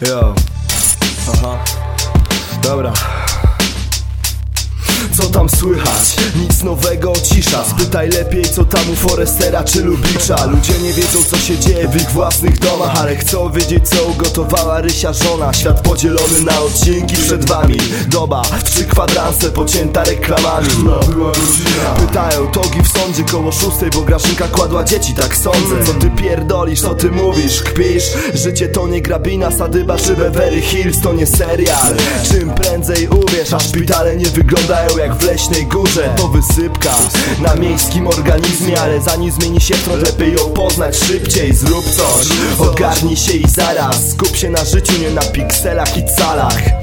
Yo. Aha. Dobra. Tam słychać? Nic nowego, cisza. Spytaj lepiej co tam u Forestera czy Lubicza. Ludzie nie wiedzą co się dzieje w ich własnych domach Ale chcą wiedzieć co ugotowała Rysia żona. Świat podzielony na odcinki przed wami. Doba w trzy kwadranse pocięta reklamami. Pytają togi w sądzie koło szóstej Bo Grażynka kładła dzieci, tak sądzę. Co ty pierdolisz, co ty mówisz, kpisz? Życie to nie grabina, sadyba czy Beverly Hills To nie serial. Czym prędzej uwierz, a szpitale nie wyglądają jak w leśnej górze. To wysypka na miejskim organizmie Ale zanim zmieni się front, lepiej ją poznać szybciej Zrób coś, ogarnij się i zaraz. Skup się na życiu, nie na pikselach i calach